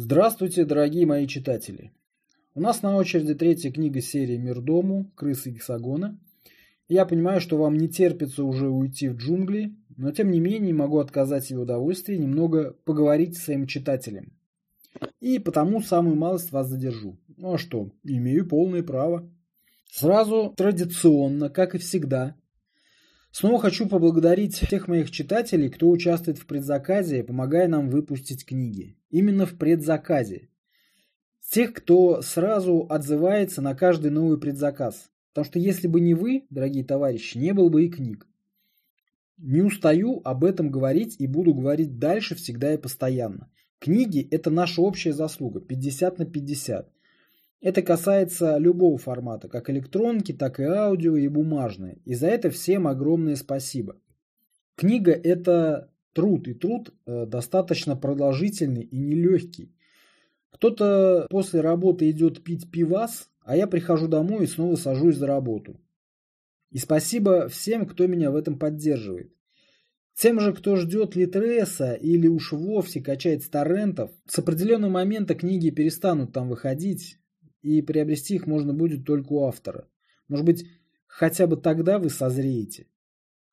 Здравствуйте, дорогие мои читатели! У нас на очереди третья книга серии «Мир дому. Крысы гексагона». Я понимаю, что вам не терпится уже уйти в джунгли, но тем не менее могу отказать себе удовольствие немного поговорить с своим читателем. И потому самую малость вас задержу. Ну а что, имею полное право. Сразу традиционно, как и всегда, Снова хочу поблагодарить всех моих читателей, кто участвует в предзаказе, помогая нам выпустить книги. Именно в предзаказе. Тех, кто сразу отзывается на каждый новый предзаказ. Потому что если бы не вы, дорогие товарищи, не было бы и книг. Не устаю об этом говорить и буду говорить дальше всегда и постоянно. Книги – это наша общая заслуга, 50 на 50. Это касается любого формата, как электронки, так и аудио и бумажные. И за это всем огромное спасибо. Книга – это труд, и труд э, достаточно продолжительный и нелегкий. Кто-то после работы идет пить пивас, а я прихожу домой и снова сажусь за работу. И спасибо всем, кто меня в этом поддерживает. Тем же, кто ждет Литреса или уж вовсе качает с торрентов, с определенного момента книги перестанут там выходить, и приобрести их можно будет только у автора. Может быть, хотя бы тогда вы созреете.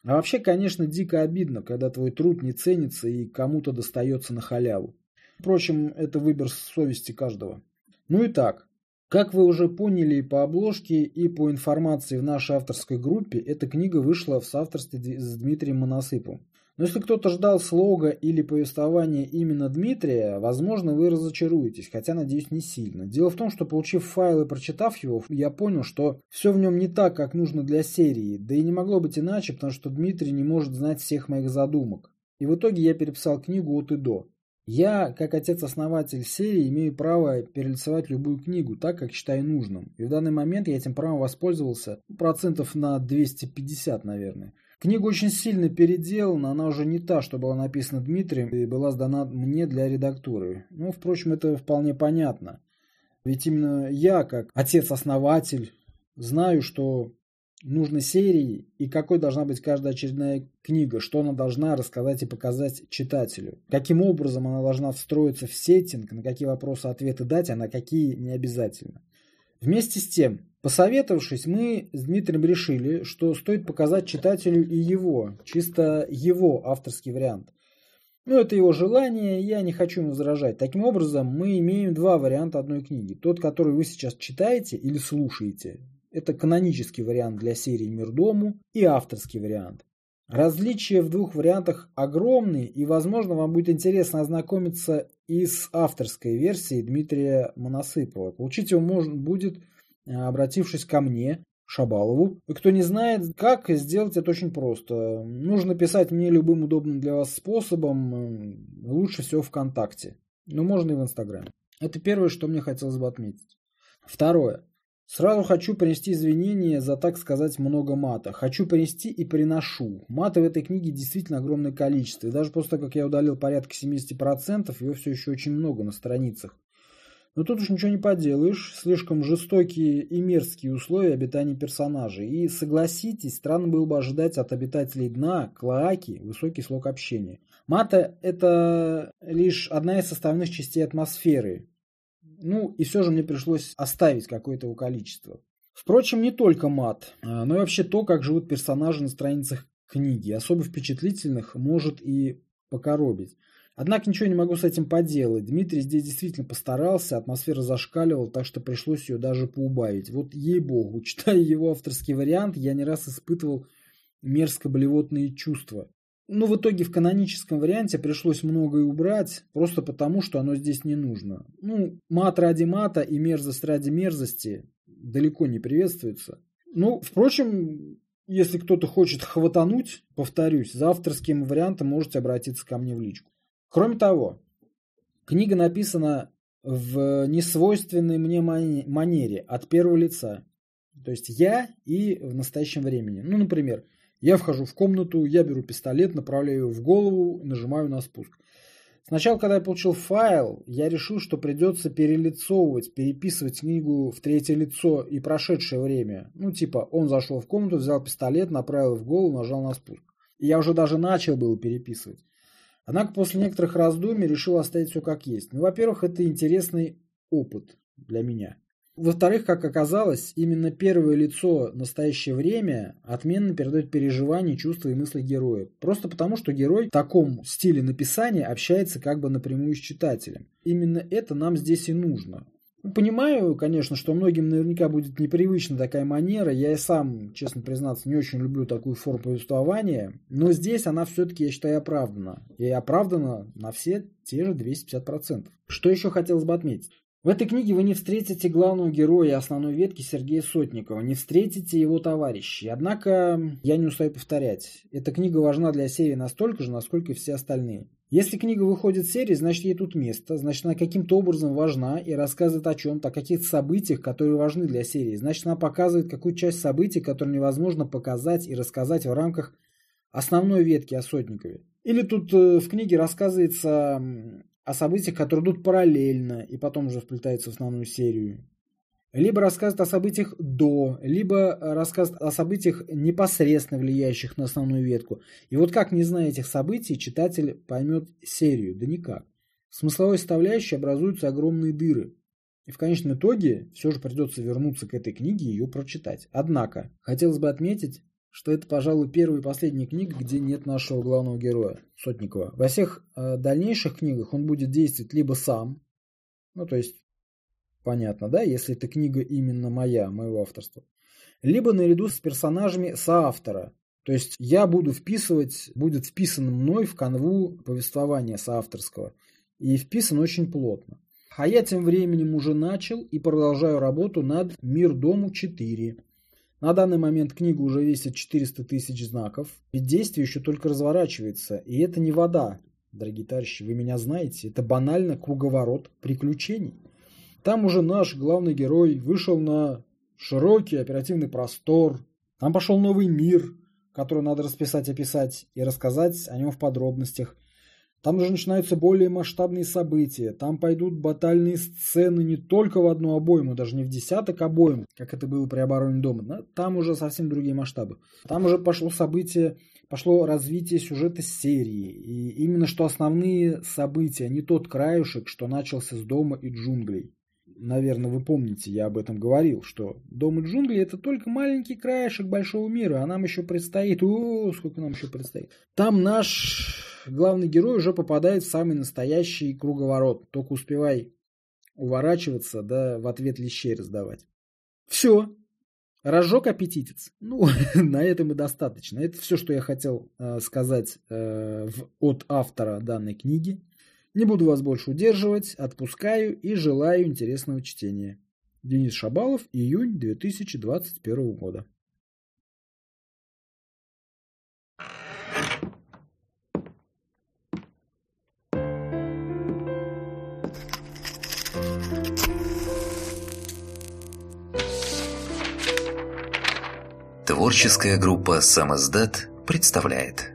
А вообще, конечно, дико обидно, когда твой труд не ценится и кому-то достается на халяву. Впрочем, это выбор совести каждого. Ну и так, как вы уже поняли и по обложке, и по информации в нашей авторской группе, эта книга вышла в соавторстве с Дмитрием Моносыповым. Но если кто-то ждал слога или повествования именно Дмитрия, возможно, вы разочаруетесь, хотя, надеюсь, не сильно. Дело в том, что, получив файл и прочитав его, я понял, что все в нем не так, как нужно для серии, да и не могло быть иначе, потому что Дмитрий не может знать всех моих задумок. И в итоге я переписал книгу от и до. Я, как отец-основатель серии, имею право перелицевать любую книгу так, как считаю нужным. И в данный момент я этим правом воспользовался процентов на 250, наверное. Книга очень сильно переделана, она уже не та, что была написана Дмитрием и была сдана мне для редактуры. Ну, впрочем, это вполне понятно. Ведь именно я, как отец-основатель, знаю, что нужны серии и какой должна быть каждая очередная книга, что она должна рассказать и показать читателю, каким образом она должна встроиться в сеттинг, на какие вопросы ответы дать, а на какие не обязательно. Вместе с тем, Посоветовавшись, мы с Дмитрием решили, что стоит показать читателю и его, чисто его авторский вариант. Ну, это его желание, я не хочу ему возражать. Таким образом, мы имеем два варианта одной книги. Тот, который вы сейчас читаете или слушаете, это канонический вариант для серии «Мир дому» и авторский вариант. Различия в двух вариантах огромны, и, возможно, вам будет интересно ознакомиться и с авторской версией Дмитрия Моносыпова. Получить его можно будет Э, обратившись ко мне, Шабалову. И кто не знает, как сделать это очень просто. Нужно писать мне любым удобным для вас способом, э, лучше всего ВКонтакте. Но можно и в Инстаграме. Это первое, что мне хотелось бы отметить. Второе. Сразу хочу принести извинения за, так сказать, много мата. Хочу принести и приношу. Мата в этой книге действительно огромное количество. И даже после того, как я удалил порядка 70%, его все еще очень много на страницах. Но тут уж ничего не поделаешь, слишком жестокие и мерзкие условия обитания персонажей. И, согласитесь, странно было бы ожидать от обитателей дна, клоаки, высокий слог общения. Мата – это лишь одна из составных частей атмосферы. Ну, и все же мне пришлось оставить какое-то его количество. Впрочем, не только мат, а, но и вообще то, как живут персонажи на страницах книги. Особо впечатлительных может и покоробить. Однако ничего не могу с этим поделать. Дмитрий здесь действительно постарался, атмосфера зашкаливала, так что пришлось ее даже поубавить. Вот ей-богу, читая его авторский вариант, я не раз испытывал мерзко-болевотные чувства. Но в итоге в каноническом варианте пришлось многое убрать, просто потому, что оно здесь не нужно. Ну, мат ради мата и мерзость ради мерзости далеко не приветствуются. Ну, впрочем, если кто-то хочет хватануть, повторюсь, за авторским вариантом можете обратиться ко мне в личку. Кроме того, книга написана в несвойственной мне манере, от первого лица. То есть я и в настоящем времени. Ну, например, я вхожу в комнату, я беру пистолет, направляю его в голову и нажимаю на спуск. Сначала, когда я получил файл, я решил, что придется перелицовывать, переписывать книгу в третье лицо и прошедшее время. Ну, типа, он зашел в комнату, взял пистолет, направил в голову, нажал на спуск. И я уже даже начал было переписывать. Однако после некоторых раздумий решил оставить все как есть. Ну, во-первых, это интересный опыт для меня. Во-вторых, как оказалось, именно первое лицо настоящее время отменно передает переживания, чувства и мысли героя. Просто потому, что герой в таком стиле написания общается как бы напрямую с читателем. Именно это нам здесь и нужно. Понимаю, конечно, что многим наверняка будет непривычна такая манера. Я и сам, честно признаться, не очень люблю такую форму повествования. Но здесь она все-таки, я считаю, оправдана. И оправдана на все те же 250%. Что еще хотелось бы отметить? В этой книге вы не встретите главного героя основной ветки Сергея Сотникова, не встретите его товарищей. Однако, я не устаю повторять, эта книга важна для серии настолько же, насколько и все остальные. Если книга выходит в серии, значит ей тут место, значит она каким-то образом важна и рассказывает о чем-то, о каких-то событиях, которые важны для серии. Значит она показывает какую часть событий, которую невозможно показать и рассказать в рамках основной ветки о Сотникове. Или тут э, в книге рассказывается о событиях, которые идут параллельно и потом уже вплетаются в основную серию. Либо рассказывает о событиях до, либо рассказывает о событиях, непосредственно влияющих на основную ветку. И вот как, не зная этих событий, читатель поймет серию? Да никак. В смысловой составляющей образуются огромные дыры. И в конечном итоге все же придется вернуться к этой книге и ее прочитать. Однако, хотелось бы отметить, что это, пожалуй, первая и последняя книга, где нет нашего главного героя, Сотникова. Во всех э, дальнейших книгах он будет действовать либо сам, ну, то есть, понятно, да, если эта книга именно моя, моего авторства, либо наряду с персонажами соавтора. То есть я буду вписывать, будет вписан мной в канву повествования соавторского. И вписан очень плотно. А я тем временем уже начал и продолжаю работу над «Мир дому 4». На данный момент книга уже весит 400 тысяч знаков, ведь действие еще только разворачивается, и это не вода, дорогие товарищи, вы меня знаете, это банально круговорот приключений. Там уже наш главный герой вышел на широкий оперативный простор, там пошел новый мир, который надо расписать, описать и рассказать о нем в подробностях. Там уже начинаются более масштабные события. Там пойдут батальные сцены не только в одну обойму, даже не в десяток обоим, как это было при обороне дома. Там уже совсем другие масштабы. Там уже пошло событие, пошло развитие сюжета серии. И именно что основные события, не тот краешек, что начался с дома и джунглей. Наверное, вы помните, я об этом говорил, что дом и джунгли это только маленький краешек большого мира, а нам еще предстоит, о, сколько нам еще предстоит. Там наш главный герой уже попадает в самый настоящий круговорот. Только успевай уворачиваться, да в ответ лещей раздавать. Все. Разжег аппетитец. Ну, на этом и достаточно. Это все, что я хотел э, сказать э, в, от автора данной книги. Не буду вас больше удерживать, отпускаю и желаю интересного чтения. Денис Шабалов, июнь 2021 года. Творческая группа «Самоздат» представляет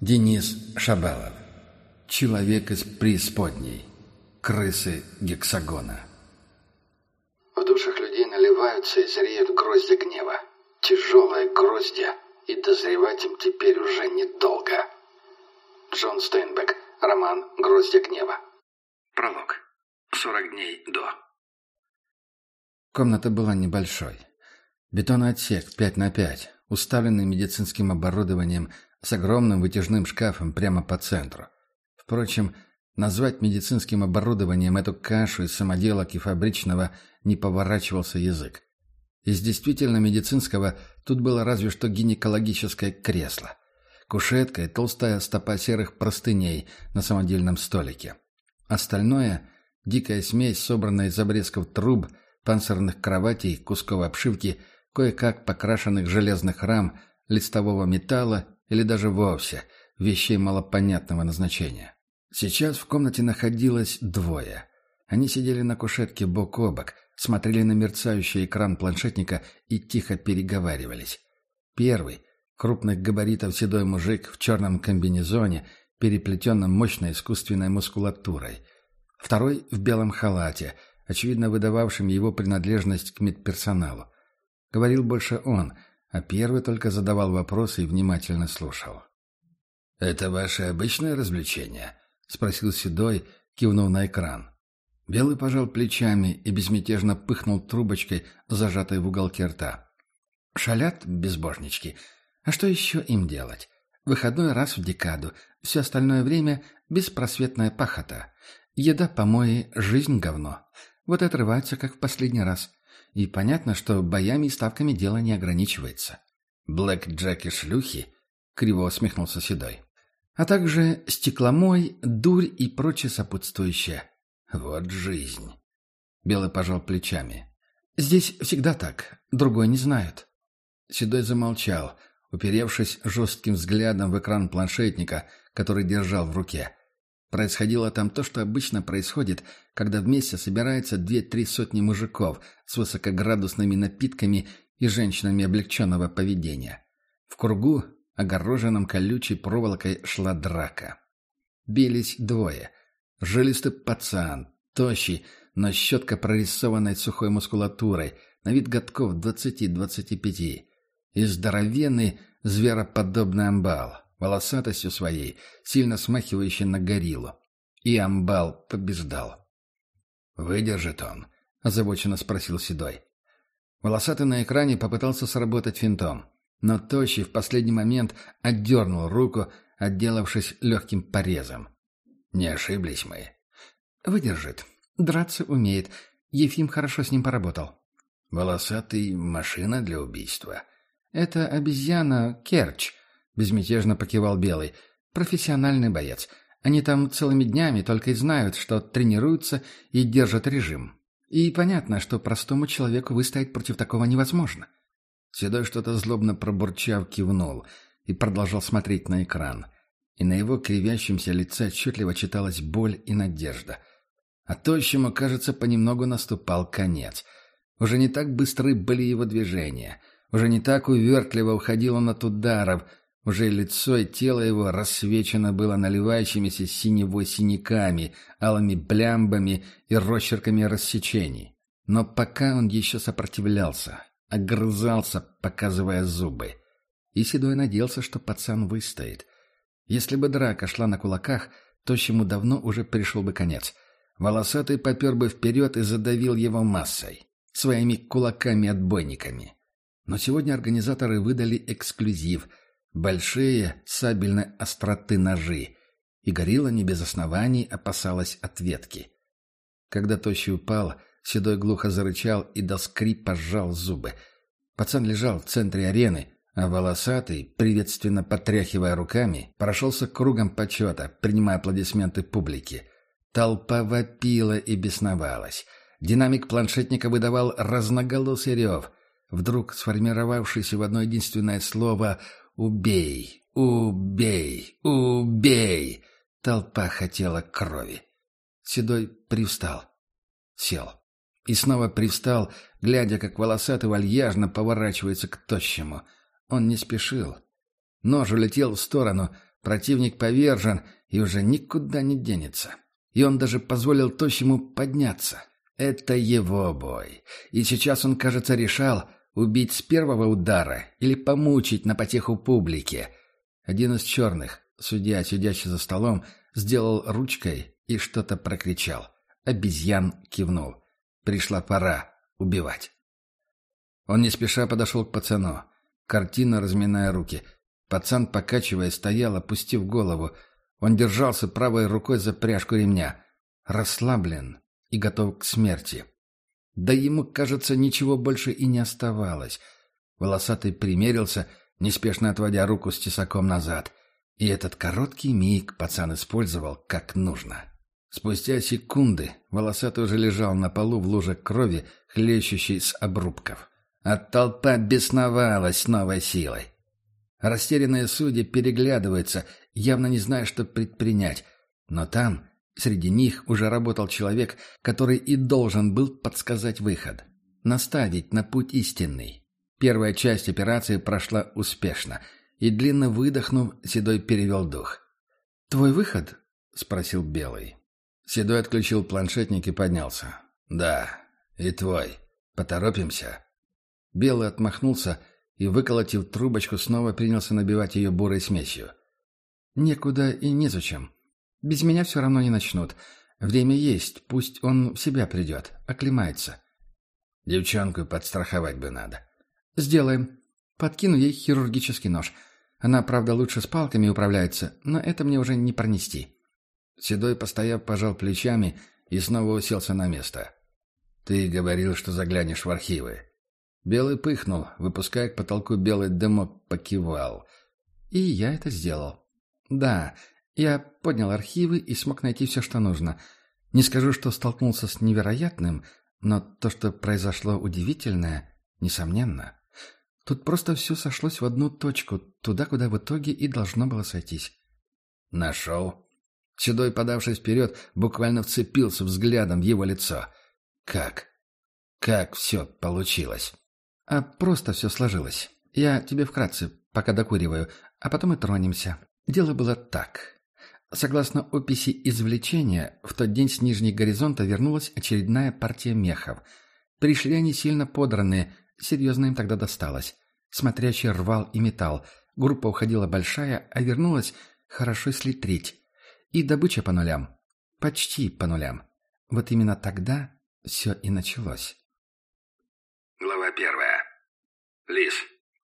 Денис Шабалов. Человек из преисподней. Крысы гексагона. В душах людей наливаются и зреют грозди гнева. Тяжелые гроздья, и дозревать им теперь уже недолго. Джон Стейнбек. Роман «Гроздья гнева». Пролог. 40 дней до. Комната была небольшой. Бетонный отсек 5 на 5 уставленный медицинским оборудованием с огромным вытяжным шкафом прямо по центру. Впрочем, назвать медицинским оборудованием эту кашу из самоделок и фабричного не поворачивался язык. Из действительно медицинского тут было разве что гинекологическое кресло. Кушетка и толстая стопа серых простыней на самодельном столике. Остальное – дикая смесь, собранная из обрезков труб, панцирных кроватей, кусков обшивки – кое-как покрашенных железных рам, листового металла или даже вовсе вещей малопонятного назначения. Сейчас в комнате находилось двое. Они сидели на кушетке бок о бок, смотрели на мерцающий экран планшетника и тихо переговаривались. Первый, крупных габаритов седой мужик в черном комбинезоне, переплетенном мощной искусственной мускулатурой. Второй в белом халате, очевидно выдававшим его принадлежность к медперсоналу. Говорил больше он, а первый только задавал вопросы и внимательно слушал. «Это ваше обычное развлечение?» — спросил Седой, кивнув на экран. Белый пожал плечами и безмятежно пыхнул трубочкой, зажатой в уголке рта. «Шалят безбожнички. А что еще им делать? Выходной раз в декаду, все остальное время — беспросветная пахота. Еда, помои, жизнь — говно. Вот и отрываются, как в последний раз. И понятно, что боями и ставками дело не ограничивается. «Блэк Джек и шлюхи?» — криво усмехнулся Седой. «А также стекломой, дурь и прочее сопутствующее. Вот жизнь!» Белый пожал плечами. «Здесь всегда так. Другой не знают». Седой замолчал, уперевшись жестким взглядом в экран планшетника, который держал в руке. Происходило там то, что обычно происходит, когда вместе собирается две-три сотни мужиков с высокоградусными напитками и женщинами облегченного поведения. В кругу, огороженном колючей проволокой, шла драка. Бились двое. Жилистый пацан, тощий, но щетко прорисованной сухой мускулатурой, на вид годков двадцати-двадцати пяти. И здоровенный, звероподобный амбал, волосатостью своей, сильно смахивающий на гориллу. И амбал побеждал. «Выдержит он?» — озабоченно спросил Седой. Волосатый на экране попытался сработать финтом, но Тощий в последний момент отдернул руку, отделавшись легким порезом. «Не ошиблись мы». «Выдержит. Драться умеет. Ефим хорошо с ним поработал». «Волосатый — машина для убийства». «Это обезьяна Керч», — безмятежно покивал Белый. «Профессиональный боец. Они там целыми днями только и знают, что тренируются и держат режим. И понятно, что простому человеку выстоять против такого невозможно». Седой что-то злобно пробурчав кивнул и продолжал смотреть на экран. И на его кривящемся лице отчетливо читалась боль и надежда. А тощему, кажется, понемногу наступал конец. Уже не так быстры были его движения — уже не так увертливо уходил он от ударов, уже лицо и тело его рассвечено было наливающимися синевой синяками, алыми блямбами и росчерками рассечений. Но пока он еще сопротивлялся, огрызался, показывая зубы. И Седой надеялся, что пацан выстоит. Если бы драка шла на кулаках, то чему давно уже пришел бы конец. Волосатый попер бы вперед и задавил его массой, своими кулаками-отбойниками. Но сегодня организаторы выдали эксклюзив – большие сабельной остроты ножи, и горилла не без оснований опасалась ответки. Когда Тощий упал, Седой глухо зарычал и до скрипа сжал зубы. Пацан лежал в центре арены, а волосатый, приветственно потряхивая руками, прошелся кругом почета, принимая аплодисменты публики. Толпа вопила и бесновалась. Динамик планшетника выдавал разноголосый рев. Вдруг сформировавшийся в одно единственное слово «Убей! Убей! Убей!» Толпа хотела крови. Седой привстал. Сел. И снова привстал, глядя, как волосатый вальяжно поворачивается к тощему. Он не спешил. Нож улетел в сторону, противник повержен и уже никуда не денется. И он даже позволил тощему подняться. Это его бой. И сейчас он, кажется, решал, Убить с первого удара или помучить на потеху публики. Один из черных, судья, сидящий за столом, сделал ручкой и что-то прокричал. Обезьян кивнул. Пришла пора убивать. Он не спеша подошел к пацану. Картина, разминая руки. Пацан, покачивая, стоял, опустив голову. Он держался правой рукой за пряжку ремня. Расслаблен и готов к смерти. Да ему, кажется, ничего больше и не оставалось. Волосатый примерился, неспешно отводя руку с тесаком назад. И этот короткий миг пацан использовал как нужно. Спустя секунды волосатый уже лежал на полу в луже крови, хлещущей с обрубков. А толпа бесновалась новой силой. Растерянные судьи переглядываются, явно не зная, что предпринять. Но там, среди них, уже работал человек, который и должен был подсказать выход. Наставить на путь истинный. Первая часть операции прошла успешно, и, длинно выдохнув, Седой перевел дух. «Твой выход?» — спросил Белый. Седой отключил планшетник и поднялся. «Да, и твой. Поторопимся». Белый отмахнулся и, выколотив трубочку, снова принялся набивать ее бурой смесью. «Некуда и незачем. Без меня все равно не начнут. Время есть, пусть он в себя придет, оклемается». «Девчонку подстраховать бы надо». «Сделаем. Подкину ей хирургический нож. Она, правда, лучше с палками управляется, но это мне уже не пронести». Седой, постояв, пожал плечами и снова уселся на место. «Ты говорил, что заглянешь в архивы». Белый пыхнул, выпуская к потолку белый дымок, покивал. И я это сделал. Да, я поднял архивы и смог найти все, что нужно. Не скажу, что столкнулся с невероятным, но то, что произошло удивительное, несомненно. Тут просто все сошлось в одну точку, туда, куда в итоге и должно было сойтись. «Нашел?» Седой, подавшись вперед, буквально вцепился взглядом в его лицо. «Как? Как все получилось?» А просто все сложилось. Я тебе вкратце, пока докуриваю, а потом и тронемся. Дело было так. Согласно описи извлечения, в тот день с нижней горизонта вернулась очередная партия мехов. Пришли они сильно подранные, серьезно им тогда досталось. Смотрящий рвал и металл. Группа уходила большая, а вернулась, хорошо если треть. И добыча по нулям. Почти по нулям. Вот именно тогда все и началось. Глава первая. Лис.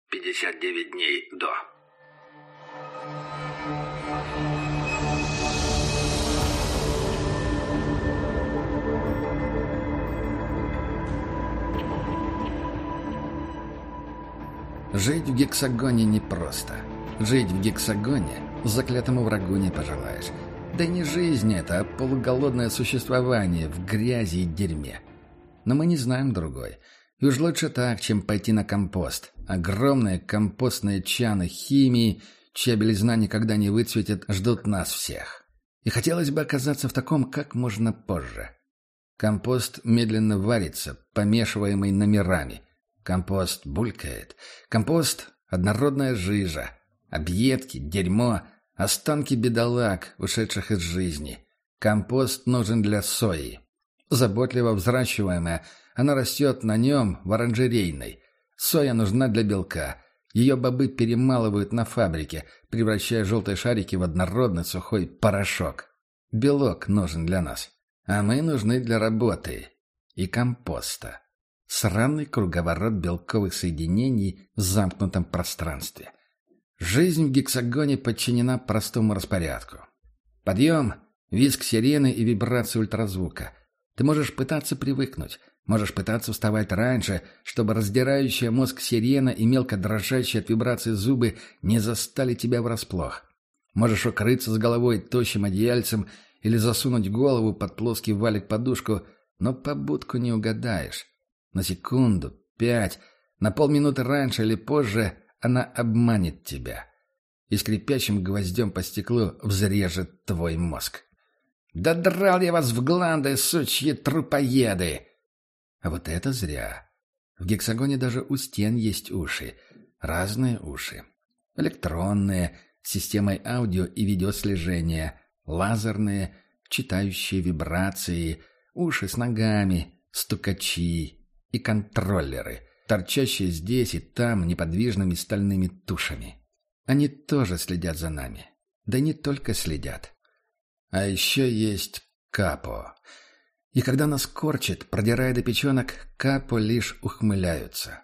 59 дней до. Жить в гексагоне непросто. Жить в гексагоне заклятому врагу не пожелаешь. Да не жизнь это, а полуголодное существование в грязи и дерьме. Но мы не знаем другой. И уж лучше так, чем пойти на компост. Огромные компостные чаны химии, чья белизна никогда не выцветит, ждут нас всех. И хотелось бы оказаться в таком как можно позже. Компост медленно варится, помешиваемый номерами. Компост булькает. Компост — однородная жижа. Объедки, дерьмо, останки бедолаг, ушедших из жизни. Компост нужен для сои. Заботливо взращиваемая — она растет на нем в оранжерейной. Соя нужна для белка. Ее бобы перемалывают на фабрике, превращая желтые шарики в однородный сухой порошок. Белок нужен для нас. А мы нужны для работы. И компоста. Сраный круговорот белковых соединений в замкнутом пространстве. Жизнь в гексагоне подчинена простому распорядку. Подъем, визг сирены и вибрации ультразвука. Ты можешь пытаться привыкнуть, Можешь пытаться вставать раньше, чтобы раздирающая мозг сирена и мелко дрожащие от вибрации зубы не застали тебя врасплох. Можешь укрыться с головой тощим одеяльцем или засунуть голову под плоский валик-подушку, но побудку не угадаешь. На секунду, пять, на полминуты раньше или позже она обманет тебя и скрипящим гвоздем по стеклу взрежет твой мозг. «Да драл я вас в гланды, сучьи трупоеды!» А вот это зря. В гексагоне даже у стен есть уши. Разные уши. Электронные, с системой аудио и видеослежения. Лазерные, читающие вибрации. Уши с ногами, стукачи и контроллеры, торчащие здесь и там неподвижными стальными тушами. Они тоже следят за нами. Да не только следят. А еще есть Капо. И когда нас корчит, продирая до печенок, Капо лишь ухмыляются.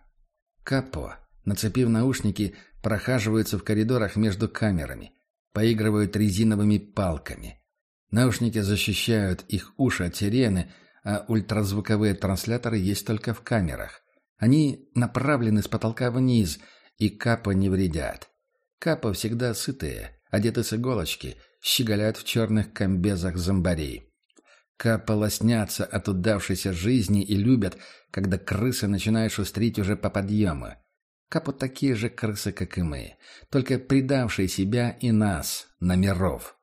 Капо, нацепив наушники, прохаживаются в коридорах между камерами, поигрывают резиновыми палками. Наушники защищают их уши от сирены, а ультразвуковые трансляторы есть только в камерах. Они направлены с потолка вниз, и Капо не вредят. Капо всегда сытые, одеты с иголочки, щеголяют в черных комбезах зомбарей. Капа лоснятся от удавшейся жизни и любят, когда крысы начинают шустрить уже по подъему. Капу такие же крысы, как и мы, только предавшие себя и нас, номеров.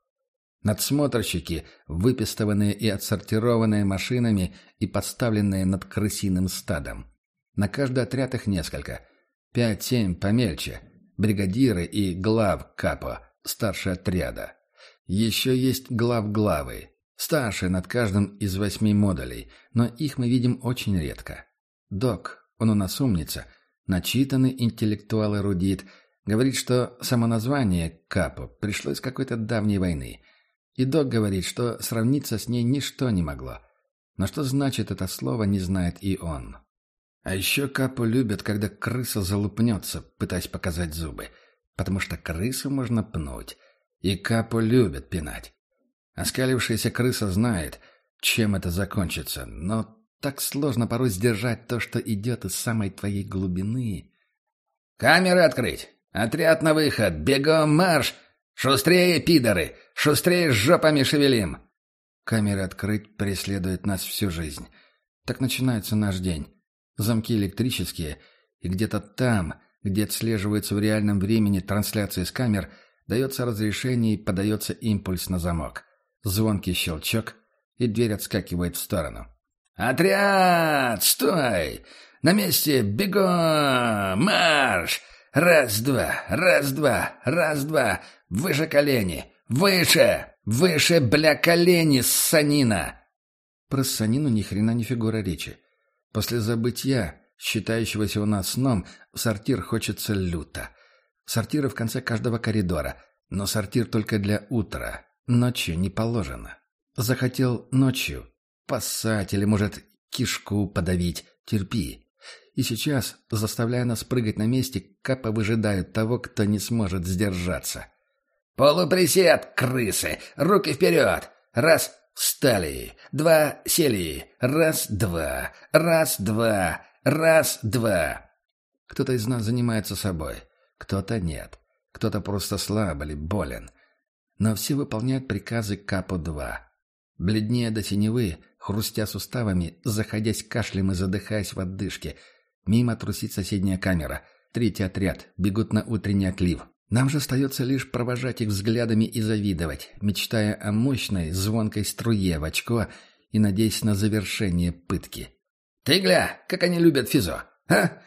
Надсмотрщики, выпистованные и отсортированные машинами и подставленные над крысиным стадом. На каждый отряд их несколько. Пять-семь помельче. Бригадиры и глав капо, старший отряда. Еще есть глав-главы, старшие над каждым из восьми модулей, но их мы видим очень редко. Док, он у нас умница, начитанный интеллектуал-эрудит, говорит, что само название «Капо» пришло из какой-то давней войны. И Док говорит, что сравниться с ней ничто не могло. Но что значит это слово, не знает и он. А еще Капо любят, когда крыса залупнется, пытаясь показать зубы. Потому что крысу можно пнуть. И Капо любят пинать. Оскалившаяся крыса знает, чем это закончится, но так сложно порой сдержать то, что идет из самой твоей глубины. «Камеры открыть! Отряд на выход! Бегом марш! Шустрее, пидоры! Шустрее с жопами шевелим!» Камеры открыть преследуют нас всю жизнь. Так начинается наш день. Замки электрические, и где-то там, где отслеживается в реальном времени трансляция с камер, дается разрешение и подается импульс на замок. Звонкий щелчок, и дверь отскакивает в сторону. «Отряд! Стой! На месте! Бегом! Марш! Раз-два! Раз-два! Раз-два! Выше колени! Выше! Выше, бля, колени, ссанина!» Про ссанину ни хрена не фигура речи. После забытья, считающегося у нас сном, сортир хочется люто. Сортиры в конце каждого коридора, но сортир только для утра. Ночью не положено. Захотел ночью поссать или, может, кишку подавить. Терпи. И сейчас, заставляя нас прыгать на месте, капа выжидают того, кто не сможет сдержаться. «Полуприсед, крысы! Руки вперед! Раз, встали! Два, сели! Раз, два! Раз, два! Раз, два!» Кто-то из нас занимается собой, кто-то нет. Кто-то просто слаб или болен. Но все выполняют приказы Капо-2. Бледнее до синевы, хрустя суставами, заходясь кашлем и задыхаясь в отдышке. Мимо трусит соседняя камера. Третий отряд. Бегут на утренний отлив. Нам же остается лишь провожать их взглядами и завидовать, мечтая о мощной, звонкой струе в очко и надеясь на завершение пытки. «Ты гля, как они любят физо! А?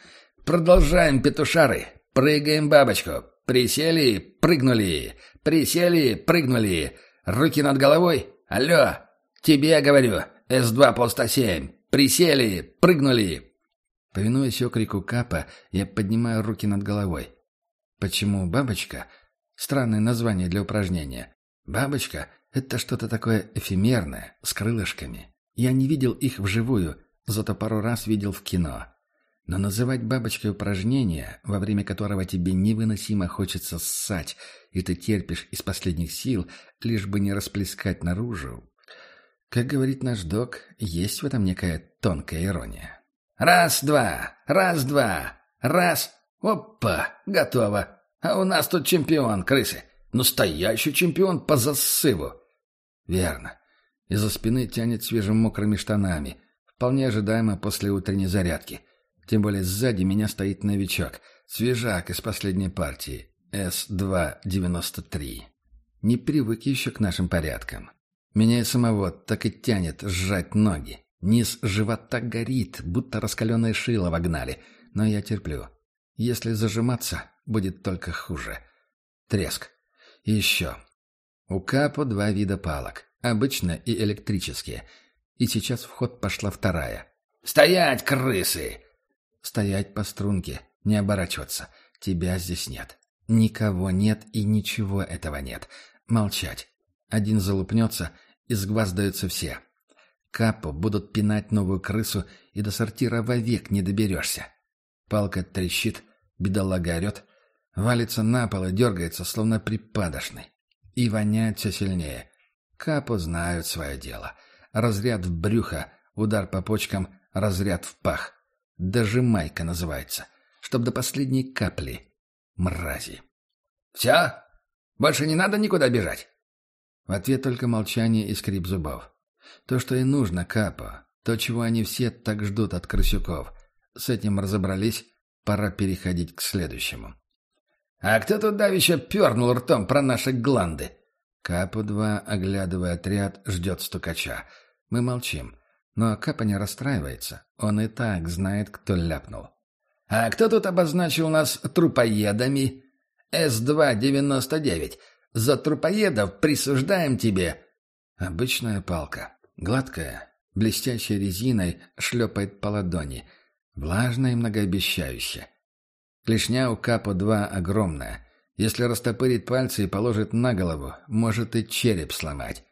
Продолжаем, петушары! Прыгаем бабочку! Присели, прыгнули! Присели, прыгнули! Руки над головой! Алло! Тебе говорю! С-2 по 107! Присели, прыгнули!» Повинуясь окрику Капа, я поднимаю руки над головой. Почему бабочка? Странное название для упражнения. Бабочка — это что-то такое эфемерное, с крылышками. Я не видел их вживую, зато пару раз видел в кино. Но называть бабочкой упражнение, во время которого тебе невыносимо хочется ссать, и ты терпишь из последних сил, лишь бы не расплескать наружу, как говорит наш док, есть в этом некая тонкая ирония. «Раз-два! Раз-два! Раз! Опа! Готово! А у нас тут чемпион, крысы! Настоящий чемпион по засыву!» «Верно. Из-за спины тянет свежим мокрыми штанами. Вполне ожидаемо после утренней зарядки. Тем более сзади меня стоит новичок. Свежак из последней партии. С-2-93. Не привык еще к нашим порядкам. Меня и самого так и тянет сжать ноги. Низ живота горит, будто раскаленное шило вогнали. Но я терплю. Если зажиматься, будет только хуже. Треск. И еще. У Капо два вида палок. Обычные и электрические. И сейчас в ход пошла вторая. «Стоять, крысы!» Стоять по струнке, не оборачиваться. Тебя здесь нет. Никого нет и ничего этого нет. Молчать. Один залупнется, изгваздаются все. Капо будут пинать новую крысу, и до сортира вовек не доберешься. Палка трещит, бедолага орет, валится на пол и дергается, словно припадочный. И воняет все сильнее. Капо знают свое дело. Разряд в брюхо, удар по почкам, разряд в пах. Даже майка называется. Чтоб до последней капли. Мрази. «Все? Больше не надо никуда бежать?» В ответ только молчание и скрип зубов. То, что и нужно Капо. То, чего они все так ждут от крысюков. С этим разобрались, пора переходить к следующему. «А кто тут давеча пернул ртом про наши гланды?» Капу-2, оглядывая отряд, ждет стукача. Мы молчим. Но Капа не расстраивается. Он и так знает, кто ляпнул. «А кто тут обозначил нас трупоедами?» «С-2-99. За трупоедов присуждаем тебе...» Обычная палка. Гладкая, блестящей резиной, шлепает по ладони. Влажная и многообещающая. Клешня у Капу-2 огромная. Если растопырит пальцы и положит на голову, может и череп сломать.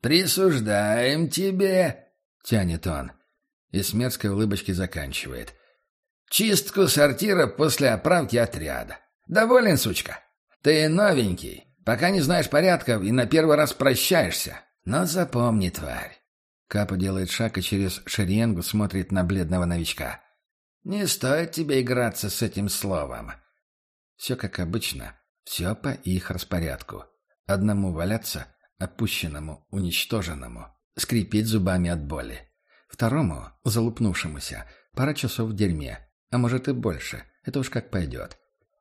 «Присуждаем тебе!» — тянет он. И с мерзкой улыбочки заканчивает. «Чистку сортира после оправки отряда. Доволен, сучка? Ты новенький, пока не знаешь порядков и на первый раз прощаешься. Но запомни, тварь». Капа делает шаг и через шеренгу смотрит на бледного новичка. «Не стоит тебе играться с этим словом». Все как обычно, все по их распорядку. Одному валяться, опущенному, уничтоженному, скрипеть зубами от боли. Второму, залупнувшемуся, пара часов в дерьме, а может и больше, это уж как пойдет.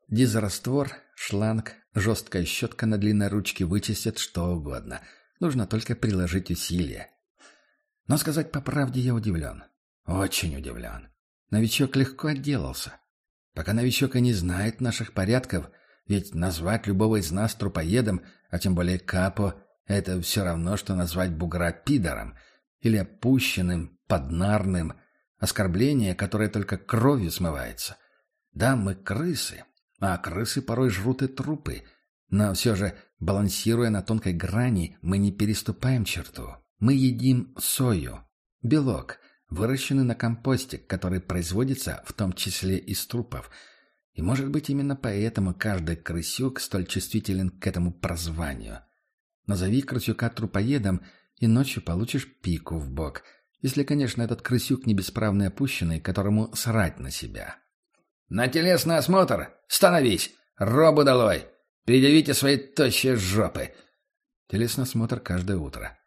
Дизраствор, шланг, жесткая щетка на длинной ручке вычистят что угодно. Нужно только приложить усилия. Но сказать по правде я удивлен. Очень удивлен. Новичок легко отделался. Пока новичок и не знает наших порядков, ведь назвать любого из нас трупоедом, а тем более капо, это все равно, что назвать бугра пидором или опущенным, поднарным, оскорбление, которое только кровью смывается. Да, мы крысы, а крысы порой жрут и трупы, но все же, балансируя на тонкой грани, мы не переступаем черту. Мы едим сою, белок, выращенный на компосте, который производится в том числе из трупов. И, может быть, именно поэтому каждый крысюк столь чувствителен к этому прозванию. Назови крысюка трупоедом, и ночью получишь пику в бок, если, конечно, этот крысюк не бесправный опущенный, которому срать на себя. «На телесный осмотр! Становись! Робу долой! Предъявите свои тощие жопы!» Телесный осмотр каждое утро.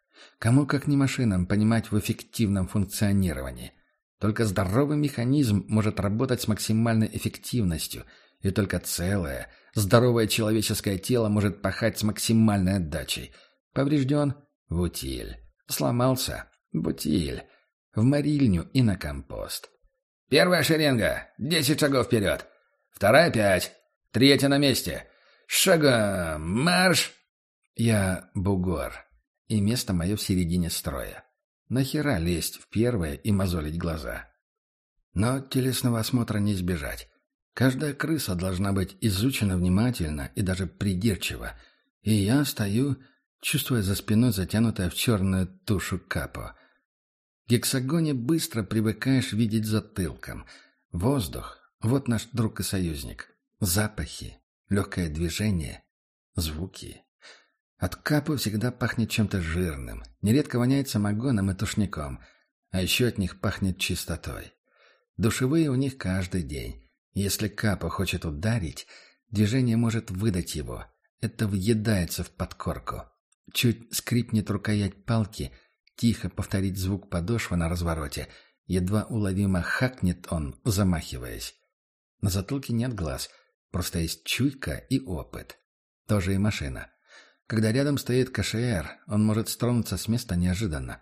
Кому, как не машинам, понимать в эффективном функционировании. Только здоровый механизм может работать с максимальной эффективностью, и только целое, Здоровое человеческое тело может пахать с максимальной отдачей. Поврежден – в утиль. Сломался – в утиль. В морильню и на компост. Первая шеренга – десять шагов вперед. Вторая – пять. Третья на месте. Шагом марш! Я бугор. И место мое в середине строя. Нахера лезть в первое и мозолить глаза? Но телесного осмотра не избежать. Каждая крыса должна быть изучена внимательно и даже придирчиво. И я стою, чувствуя за спиной затянутая в черную тушу капо. В гексагоне быстро привыкаешь видеть затылком. Воздух — вот наш друг и союзник. Запахи, легкое движение, звуки. От капы всегда пахнет чем-то жирным, нередко воняет самогоном и тушником, а еще от них пахнет чистотой. Душевые у них каждый день. Если Капа хочет ударить, движение может выдать его. Это въедается в подкорку. Чуть скрипнет рукоять палки, тихо повторить звук подошвы на развороте. Едва уловимо хакнет он, замахиваясь. На затылке нет глаз, просто есть чуйка и опыт. Тоже и машина. Когда рядом стоит КШР, он может стронуться с места неожиданно.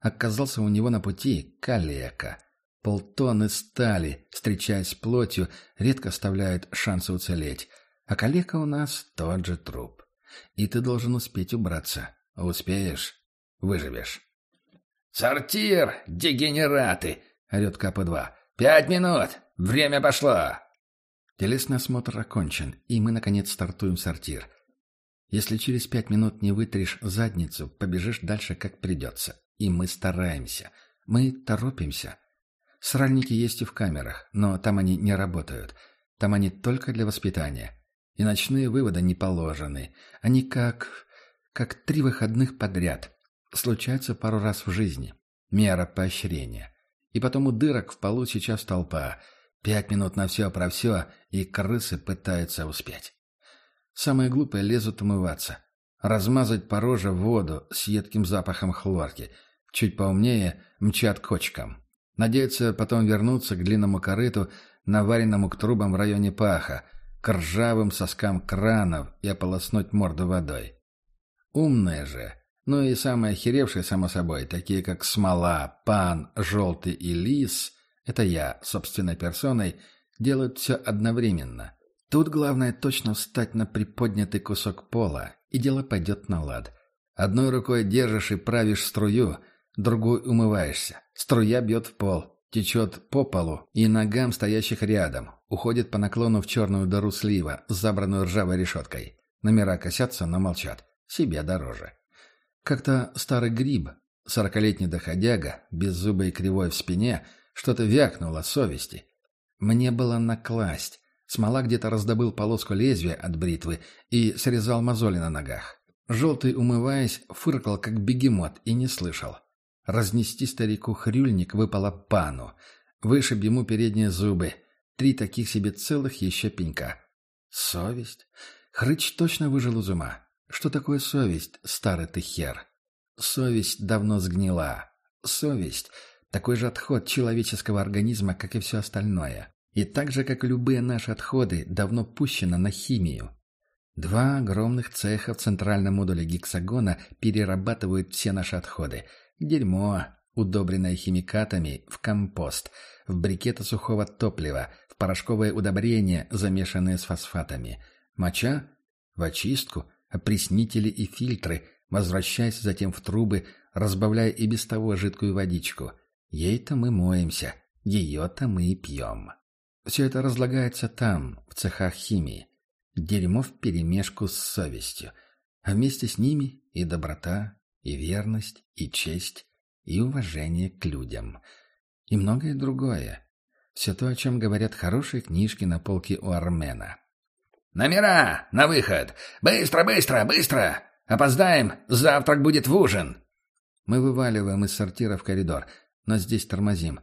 Оказался у него на пути калека — Полтонны стали, встречаясь с плотью, редко оставляют шансы уцелеть. А калека у нас тот же труп. И ты должен успеть убраться. Успеешь — выживешь. «Сортир, дегенераты!» — орет КП-2. «Пять минут! Время пошло!» Телесный осмотр окончен, и мы, наконец, стартуем сортир. Если через пять минут не вытрешь задницу, побежишь дальше, как придется. И мы стараемся. Мы торопимся. Сральники есть и в камерах, но там они не работают. Там они только для воспитания. И ночные выводы не положены. Они как... как три выходных подряд. Случаются пару раз в жизни. Мера поощрения. И потом у дырок в полу сейчас толпа. Пять минут на все про все, и крысы пытаются успеть. Самые глупые лезут умываться. Размазать по роже воду с едким запахом хлорки. Чуть поумнее мчат кочкам. Надеются потом вернуться к длинному корыту, наваренному к трубам в районе паха, к ржавым соскам кранов и ополоснуть морду водой. Умные же, ну и самые охеревшие, само собой, такие как Смола, Пан, Желтый и Лис, это я, собственной персоной, делают все одновременно. Тут главное точно встать на приподнятый кусок пола, и дело пойдет на лад. Одной рукой держишь и правишь струю, другой умываешься. Струя бьет в пол, течет по полу и ногам стоящих рядом, уходит по наклону в черную дыру слива, забранную ржавой решеткой. Номера косятся, но молчат. Себе дороже. Как-то старый гриб, сорокалетний доходяга, беззубый и кривой в спине, что-то вякнуло совести. Мне было накласть. Смола где-то раздобыл полоску лезвия от бритвы и срезал мозоли на ногах. Желтый, умываясь, фыркал, как бегемот, и не слышал. Разнести старику хрюльник выпало пану. Вышиб ему передние зубы. Три таких себе целых еще пенька. Совесть? Хрыч точно выжил из ума. Что такое совесть, старый ты хер? Совесть давно сгнила. Совесть — такой же отход человеческого организма, как и все остальное. И так же, как любые наши отходы, давно пущено на химию. Два огромных цеха в центральном модуле гексагона перерабатывают все наши отходы. Дерьмо, удобренное химикатами, в компост, в брикеты сухого топлива, в порошковое удобрение, замешанные с фосфатами. Моча — в очистку, опреснители и фильтры, возвращаясь затем в трубы, разбавляя и без того жидкую водичку. Ей-то мы моемся, ее-то мы и пьем. Все это разлагается там, в цехах химии. Дерьмо вперемешку с совестью. А вместе с ними и доброта, и верность, и честь, и уважение к людям. И многое другое. Все то, о чем говорят хорошие книжки на полке у Армена. «Номера! На выход! Быстро, быстро, быстро! Опоздаем! Завтрак будет в ужин!» Мы вываливаем из сортира в коридор, но здесь тормозим.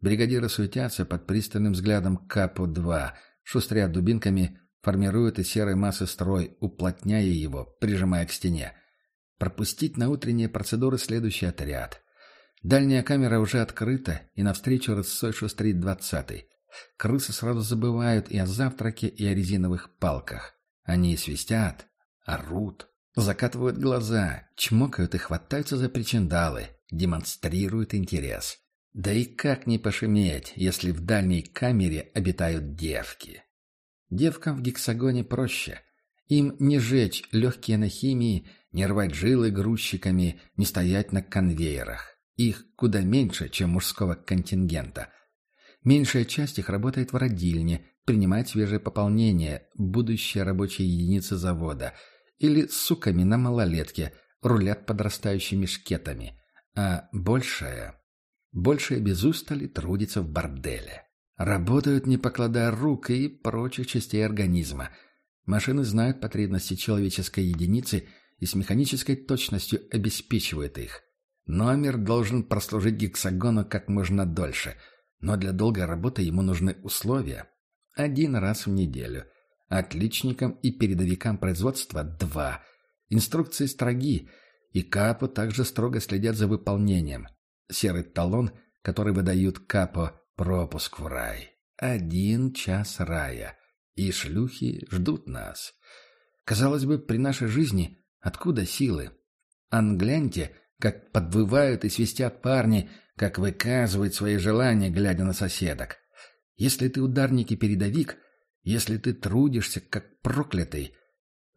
Бригадиры суетятся под пристальным взглядом Капу-2, шустрят дубинками, формируют из серой массы строй, уплотняя его, прижимая к стене. Пропустить на утренние процедуры следующий отряд. Дальняя камера уже открыта, и навстречу рысцой шустрит двадцатый. Крысы сразу забывают и о завтраке, и о резиновых палках. Они свистят, орут, закатывают глаза, чмокают и хватаются за причиндалы, демонстрируют интерес. Да и как не пошуметь, если в дальней камере обитают девки? Девкам в гексагоне проще. Им не жечь легкие на химии, не рвать жилы грузчиками, не стоять на конвейерах. Их куда меньше, чем мужского контингента. Меньшая часть их работает в родильне, принимает свежее пополнение, будущие рабочие единицы завода, или суками на малолетке, рулят подрастающими шкетами. А большая... Большая без устали трудится в борделе. Работают, не покладая рук и прочих частей организма. Машины знают потребности человеческой единицы и с механической точностью обеспечивают их. Номер должен прослужить гексагону как можно дольше, но для долгой работы ему нужны условия. Один раз в неделю. Отличникам и передовикам производства – два. Инструкции строги, и КАПО также строго следят за выполнением. Серый талон, который выдают КАПО Пропуск в рай. Один час рая. И шлюхи ждут нас. Казалось бы, при нашей жизни откуда силы? Англяньте, как подвывают и свистят парни, как выказывают свои желания, глядя на соседок. Если ты ударник и передовик, если ты трудишься, как проклятый,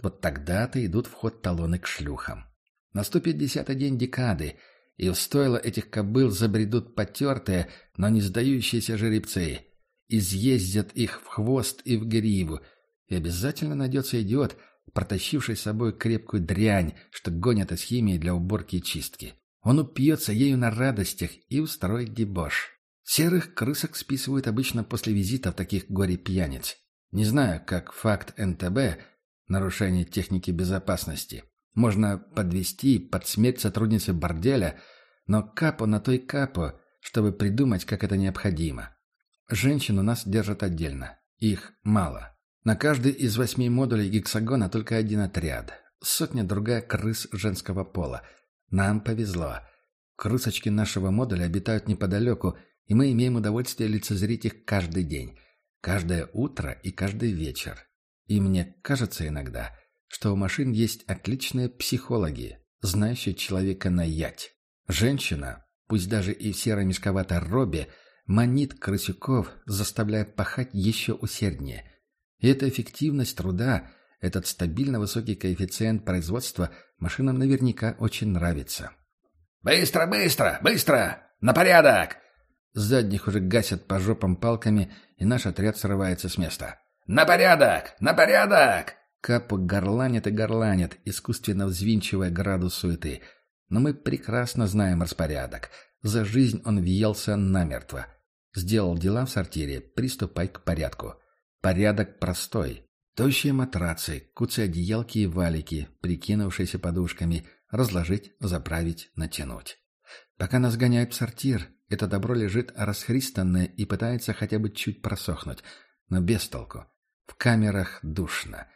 вот тогда-то идут в ход талоны к шлюхам. Наступит десятый день декады — и в стойло этих кобыл забредут потертые, но не сдающиеся жеребцы. Изъездят их в хвост и в гриву, и обязательно найдется идиот, протащивший с собой крепкую дрянь, что гонят из химии для уборки и чистки. Он упьется ею на радостях и устроит дебош. Серых крысок списывают обычно после визитов таких горе-пьяниц. Не знаю, как факт НТБ, нарушение техники безопасности, можно подвести под смерть сотрудницы борделя, но капо на той капо, чтобы придумать, как это необходимо. Женщин у нас держат отдельно. Их мало. На каждый из восьми модулей гексагона только один отряд. Сотня-другая крыс женского пола. Нам повезло. Крысочки нашего модуля обитают неподалеку, и мы имеем удовольствие лицезреть их каждый день. Каждое утро и каждый вечер. И мне кажется иногда, что у машин есть отличные психологи, знающие человека наять. Женщина, пусть даже и в серо-мешковатой робе, манит крысюков, заставляет пахать еще усерднее. И эта эффективность труда, этот стабильно высокий коэффициент производства машинам наверняка очень нравится. «Быстро, быстро, быстро! На порядок!» Задних уже гасят по жопам палками, и наш отряд срывается с места. «На порядок! На порядок!» Капо горланит и горланит, искусственно взвинчивая градус суеты. Но мы прекрасно знаем распорядок. За жизнь он въелся намертво. Сделал дела в сортире, приступай к порядку. Порядок простой. Тощие матрацы, куцы одеялки и валики, прикинувшиеся подушками, разложить, заправить, натянуть. Пока нас гоняют в сортир, это добро лежит расхристанное и пытается хотя бы чуть просохнуть, но без толку. В камерах душно.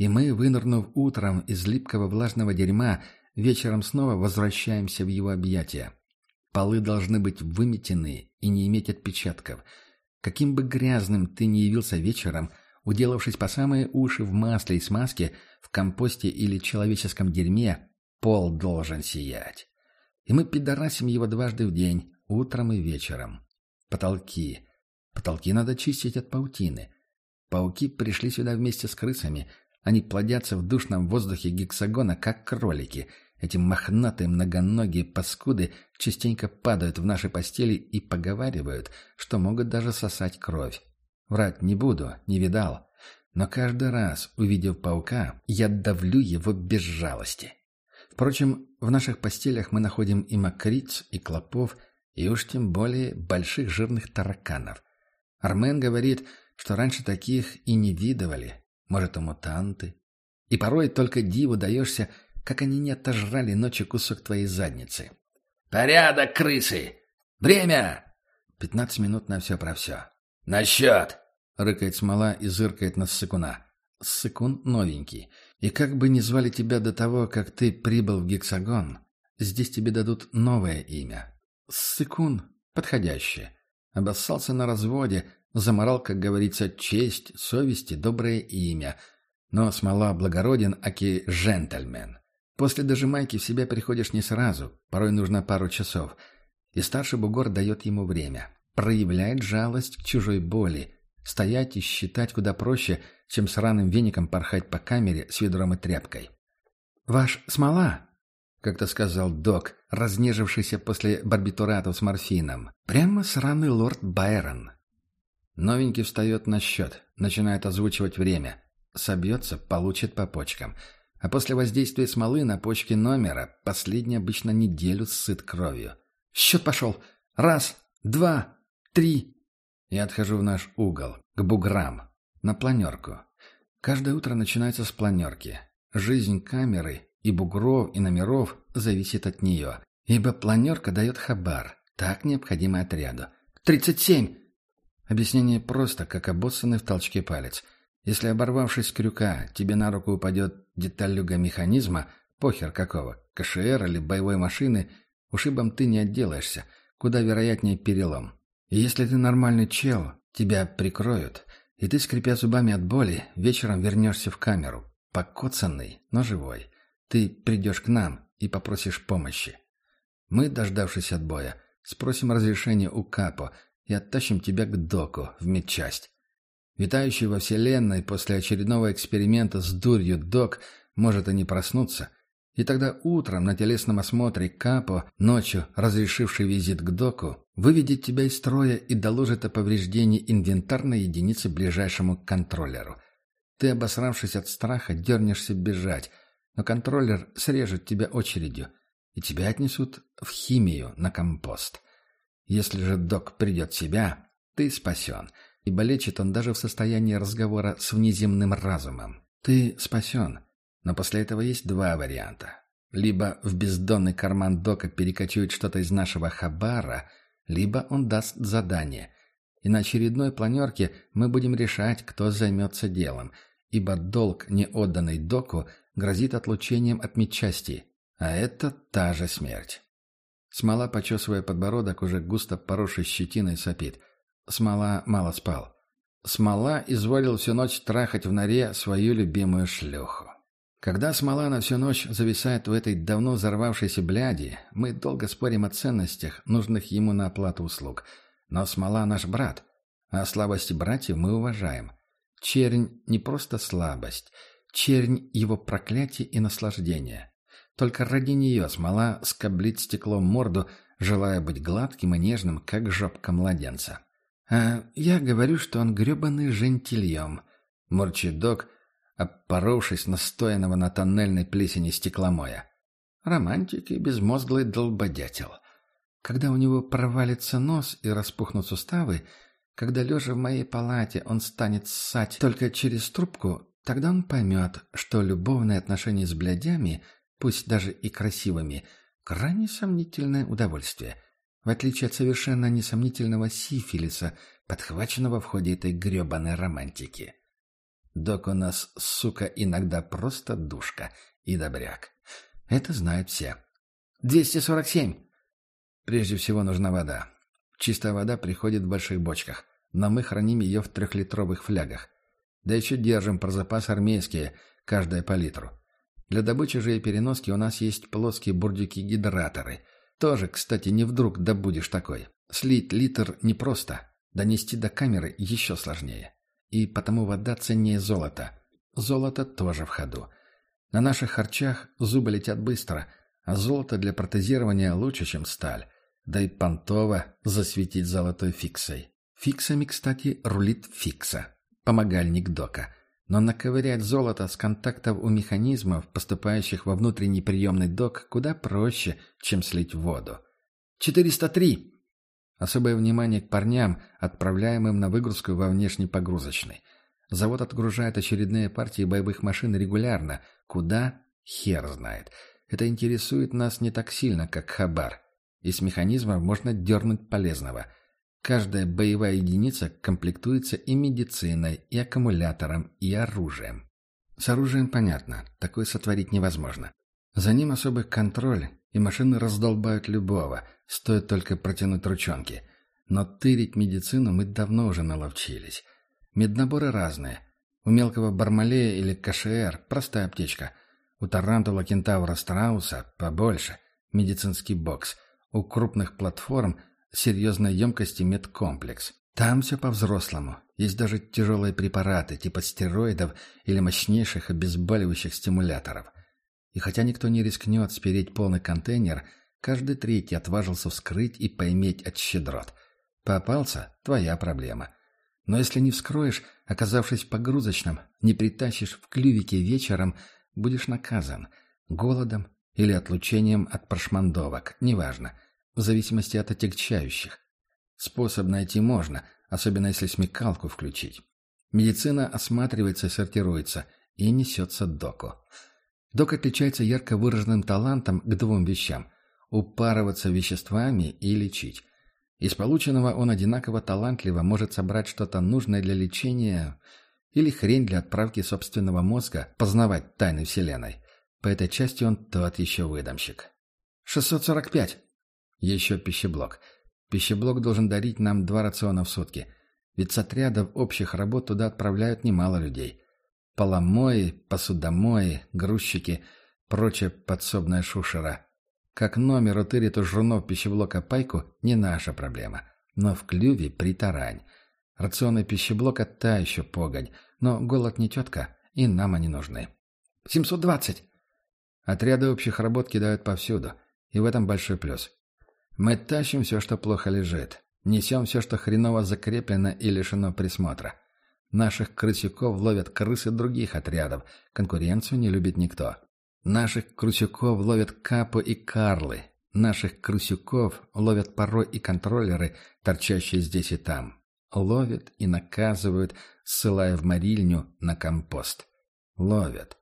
И мы, вынырнув утром из липкого влажного дерьма, вечером снова возвращаемся в его объятия. Полы должны быть выметены и не иметь отпечатков. Каким бы грязным ты ни явился вечером, уделавшись по самые уши в масле и смазке, в компосте или человеческом дерьме, пол должен сиять. И мы пидорасим его дважды в день, Утром и вечером. Потолки. Потолки надо чистить от паутины. Пауки пришли сюда вместе с крысами. Они плодятся в душном воздухе гексагона, как кролики. Эти мохнатые многоногие паскуды частенько падают в наши постели и поговаривают, что могут даже сосать кровь. Врать не буду, не видал. Но каждый раз, увидев паука, я давлю его без жалости. Впрочем, в наших постелях мы находим и мокриц, и клопов, и уж тем более больших жирных тараканов. Армен говорит, что раньше таких и не видывали. Может, и мутанты. И порой только диву даешься, как они не отожрали ночью кусок твоей задницы. «Порядок, крысы! Время!» Пятнадцать минут на все про все. «На счет!» — рыкает смола и зыркает на ссыкуна. Ссыкун новенький. И как бы ни звали тебя до того, как ты прибыл в Гексагон, здесь тебе дадут новое имя. Ссыкун подходящее. Обоссался на разводе, заморал, как говорится, честь, совесть и доброе имя. Но смола благороден, аки джентльмен. После дожимайки в себя приходишь не сразу, порой нужно пару часов. И старший бугор дает ему время. Проявляет жалость к чужой боли. Стоять и считать куда проще, чем с раным веником порхать по камере с ведром и тряпкой. «Ваш смола?» — как-то сказал док, разнежившийся после барбитуратов с морфином. «Прямо сраный лорд Байрон». Новенький встает на счет, начинает озвучивать время. Собьется, получит по почкам. А после воздействия смолы на почки номера последний обычно неделю сыт кровью. Счет пошел. Раз, два, три. Я отхожу в наш угол, к буграм, на планерку. Каждое утро начинается с планерки. Жизнь камеры и бугров, и номеров зависит от нее. Ибо планерка дает хабар, так необходимый отряду. «Тридцать семь!» Объяснение просто, как обоссанный в толчке палец. Если, оборвавшись крюка, тебе на руку упадет деталюга механизма, похер какого, КШР или боевой машины, ушибом ты не отделаешься, куда вероятнее перелом. И если ты нормальный чел, тебя прикроют, и ты, скрипя зубами от боли, вечером вернешься в камеру, покоцанный, но живой. Ты придешь к нам и попросишь помощи. Мы, дождавшись отбоя, спросим разрешения у Капо и оттащим тебя к доку в медчасть. Витающий во Вселенной после очередного эксперимента с дурью док может и не проснуться, и тогда утром на телесном осмотре Капо, ночью разрешивший визит к доку, выведет тебя из строя и доложит о повреждении инвентарной единицы ближайшему контроллеру. Ты, обосравшись от страха, дернешься бежать, но контроллер срежет тебя очередью, и тебя отнесут в химию на компост. Если же док придет в себя, ты спасен, ибо лечит он даже в состоянии разговора с внеземным разумом. Ты спасен, но после этого есть два варианта. Либо в бездонный карман дока перекочует что-то из нашего хабара, либо он даст задание. И на очередной планерке мы будем решать, кто займется делом, ибо долг, не отданный доку, грозит отлучением от медчасти, а это та же смерть. Смола, почесывая подбородок, уже густо поросший щетиной, сопит. Смола мало спал. Смола изволил всю ночь трахать в норе свою любимую шлюху. Когда смола на всю ночь зависает у этой давно взорвавшейся бляди, мы долго спорим о ценностях, нужных ему на оплату услуг. Но смола наш брат, а слабости братьев мы уважаем. Чернь не просто слабость, чернь его проклятие и наслаждение. Только ради нее смола скоблит стеклом морду, желая быть гладким и нежным, как жопка младенца. А я говорю, что он гребаный жентильем. Мурчит док, опоровшись настоянного на тоннельной плесени стекломоя. Романтик и безмозглый долбодятел. Когда у него провалится нос и распухнут суставы, когда, лежа в моей палате, он станет ссать только через трубку, тогда он поймет, что любовные отношения с блядями, пусть даже и красивыми, крайне сомнительное удовольствие, в отличие от совершенно несомнительного сифилиса, подхваченного в ходе этой гребаной романтики. Док у нас, сука, иногда просто душка и добряк. Это знают все. 247. Прежде всего нужна вода. Чистая вода приходит в больших бочках, но мы храним ее в трехлитровых флягах. Да еще держим про запас армейские, каждая по литру. Для добычи же и переноски у нас есть плоские бурдюки-гидраторы. Тоже, кстати, не вдруг добудешь такой. Слить литр непросто, донести до камеры еще сложнее и потому вода ценнее золота. Золото тоже в ходу. На наших харчах зубы летят быстро, а золото для протезирования лучше, чем сталь. Да и понтово засветить золотой фиксой. Фиксами, кстати, рулит фикса, помогальник дока. Но наковырять золото с контактов у механизмов, поступающих во внутренний приемный док, куда проще, чем слить воду. «403!» Особое внимание к парням, отправляемым на выгрузку во внешний погрузочный. Завод отгружает очередные партии боевых машин регулярно. Куда? Хер знает. Это интересует нас не так сильно, как хабар. Из механизмов можно дернуть полезного. Каждая боевая единица комплектуется и медициной, и аккумулятором, и оружием. С оружием понятно, такое сотворить невозможно. За ним особый контроль, и машины раздолбают любого, стоит только протянуть ручонки. Но тырить медицину мы давно уже наловчились. Меднаборы разные. У мелкого бармалея или КШР простая аптечка. У тарантула кентавра страуса побольше. Медицинский бокс. У крупных платформ серьезной емкости медкомплекс. Там все по-взрослому. Есть даже тяжелые препараты, типа стероидов или мощнейших обезболивающих стимуляторов. И хотя никто не рискнет спереть полный контейнер, каждый третий отважился вскрыть и поиметь от щедрот. Попался – твоя проблема. Но если не вскроешь, оказавшись в погрузочном, не притащишь в клювике вечером, будешь наказан. Голодом или отлучением от прошмандовок, неважно, в зависимости от отягчающих. Способ найти можно, особенно если смекалку включить. Медицина осматривается и сортируется, и несется доку. Док отличается ярко выраженным талантом к двум вещам – упарываться веществами и лечить. Из полученного он одинаково талантливо может собрать что-то нужное для лечения или хрень для отправки собственного мозга познавать тайны Вселенной. По этой части он тот еще выдумщик. 645. Еще пищеблок. Пищеблок должен дарить нам два рациона в сутки. Ведь с отрядов общих работ туда отправляют немало людей. Поломои, посудомои, грузчики, прочая подсобная шушера. Как номер утырит у журнов пищеблока пайку – не наша проблема. Но в клюве притарань. Рационы пищеблока – та еще погонь. Но голод не тетка, и нам они нужны. 720. Отряды общих работ кидают повсюду. И в этом большой плюс. Мы тащим все, что плохо лежит. Несем все, что хреново закреплено и лишено присмотра. Наших крысюков ловят крысы других отрядов. Конкуренцию не любит никто. Наших крысюков ловят капы и карлы. Наших крысюков ловят порой и контроллеры, торчащие здесь и там. Ловят и наказывают, ссылая в морильню на компост. Ловят.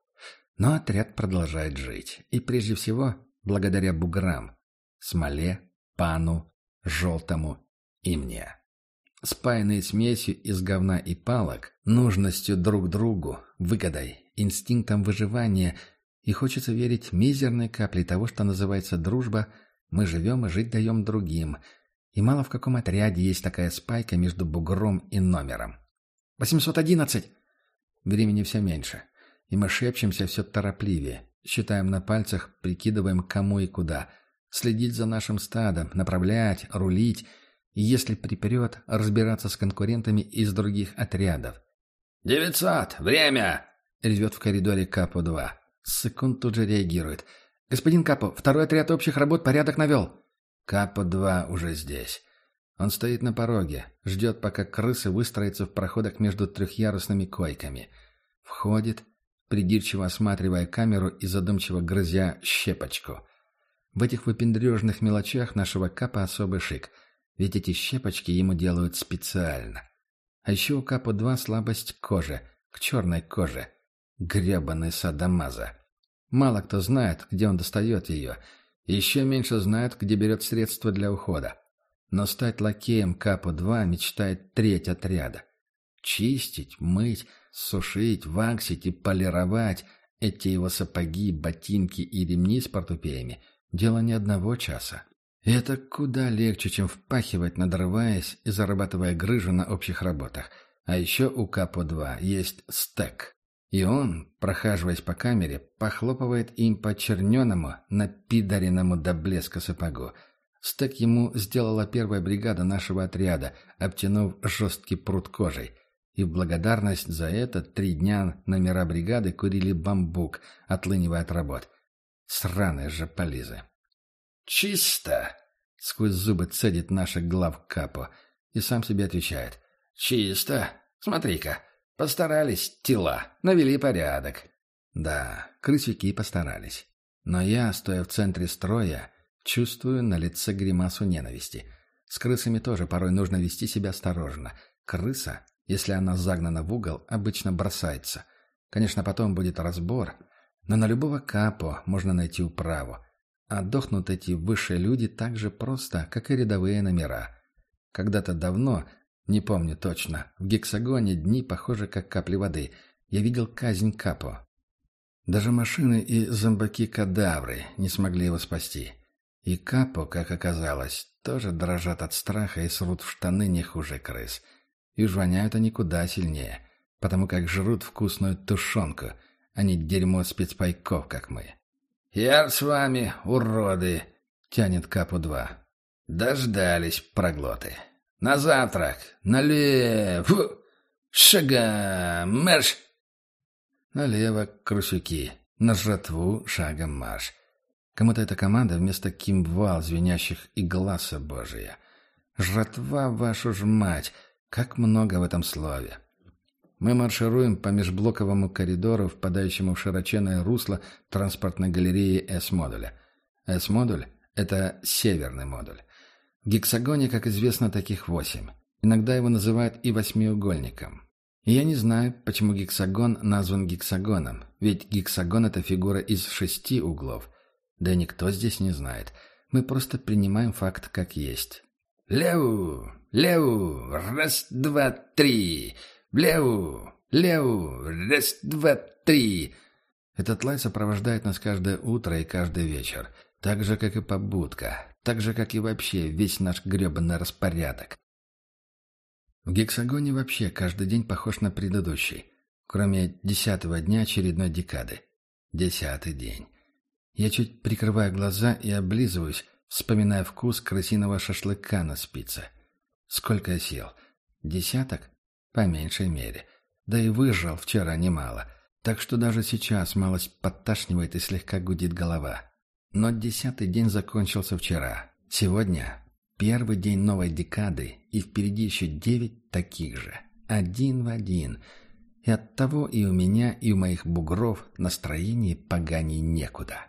Но отряд продолжает жить. И прежде всего, благодаря буграм. Смоле, пану, желтому и мне спаянные смесью из говна и палок, нужностью друг другу, выгодой, инстинктом выживания, и хочется верить мизерной каплей того, что называется дружба, мы живем и жить даем другим. И мало в каком отряде есть такая спайка между бугром и номером. 811. Времени все меньше. И мы шепчемся все торопливее, считаем на пальцах, прикидываем кому и куда. Следить за нашим стадом, направлять, рулить. И если припрет, разбираться с конкурентами из других отрядов. «Девятьсот! Время!» — ревет в коридоре Капо-2. Секунд тут же реагирует. «Господин Капо, второй отряд общих работ порядок навел». Капо-2 уже здесь. Он стоит на пороге, ждет, пока крысы выстроятся в проходах между трехъярусными койками. Входит, придирчиво осматривая камеру и задумчиво грызя щепочку. В этих выпендрежных мелочах нашего Капа особый шик, ведь эти щепочки ему делают специально. А еще у Капа-2 слабость к коже, к черной коже. Гребаный садомаза. Мало кто знает, где он достает ее. Еще меньше знает, где берет средства для ухода. Но стать лакеем Капу-2 мечтает треть отряда. Чистить, мыть, сушить, ваксить и полировать эти его сапоги, ботинки и ремни с портупеями – дело не одного часа. И это куда легче, чем впахивать, надрываясь и зарабатывая грыжу на общих работах. А еще у Капо-2 есть стек. И он, прохаживаясь по камере, похлопывает им по черненому, напидаренному до блеска сапогу. Стек ему сделала первая бригада нашего отряда, обтянув жесткий пруд кожей. И в благодарность за это три дня номера бригады курили бамбук, отлынивая от работ. Сраные же полизы. «Чисто!» — сквозь зубы цедит наша глав Капо и сам себе отвечает. «Чисто! Смотри-ка, постарались тела, навели порядок». Да, крысюки постарались. Но я, стоя в центре строя, чувствую на лице гримасу ненависти. С крысами тоже порой нужно вести себя осторожно. Крыса, если она загнана в угол, обычно бросается. Конечно, потом будет разбор, но на любого капо можно найти управу. А дохнут эти высшие люди так же просто, как и рядовые номера. Когда-то давно, не помню точно, в гексагоне дни похожи как капли воды. Я видел казнь Капо. Даже машины и зомбаки-кадавры не смогли его спасти. И Капо, как оказалось, тоже дрожат от страха и срут в штаны не хуже крыс. И уж воняют они куда сильнее, потому как жрут вкусную тушенку, а не дерьмо спецпайков, как мы. «Я с вами, уроды!» — тянет Капу-2. «Дождались проглоты. На завтрак! Налево! Шагом марш!» Налево крысюки, на жратву шагом марш. Кому-то эта команда вместо кимвал, звенящих и глаза божия. Жратва, вашу ж мать! Как много в этом слове! Мы маршируем по межблоковому коридору, впадающему в широченное русло транспортной галереи С-модуля. С-модуль — это северный модуль. В гексагоне, как известно, таких восемь. Иногда его называют и восьмиугольником. И я не знаю, почему гексагон назван гексагоном, ведь гексагон — это фигура из шести углов. Да никто здесь не знает. Мы просто принимаем факт как есть. «Леву! Леву! Раз, два, три!» Влеву! Леву! Раз, два, три!» Этот лай сопровождает нас каждое утро и каждый вечер. Так же, как и побудка. Так же, как и вообще весь наш гребаный распорядок. В гексагоне вообще каждый день похож на предыдущий. Кроме десятого дня очередной декады. Десятый день. Я чуть прикрываю глаза и облизываюсь, вспоминая вкус крысиного шашлыка на спице. Сколько я съел? Десяток? По меньшей мере. Да и выжрал вчера немало. Так что даже сейчас малость подташнивает и слегка гудит голова. Но десятый день закончился вчера. Сегодня первый день новой декады, и впереди еще девять таких же. Один в один. И оттого и у меня, и у моих бугров настроение поганей некуда.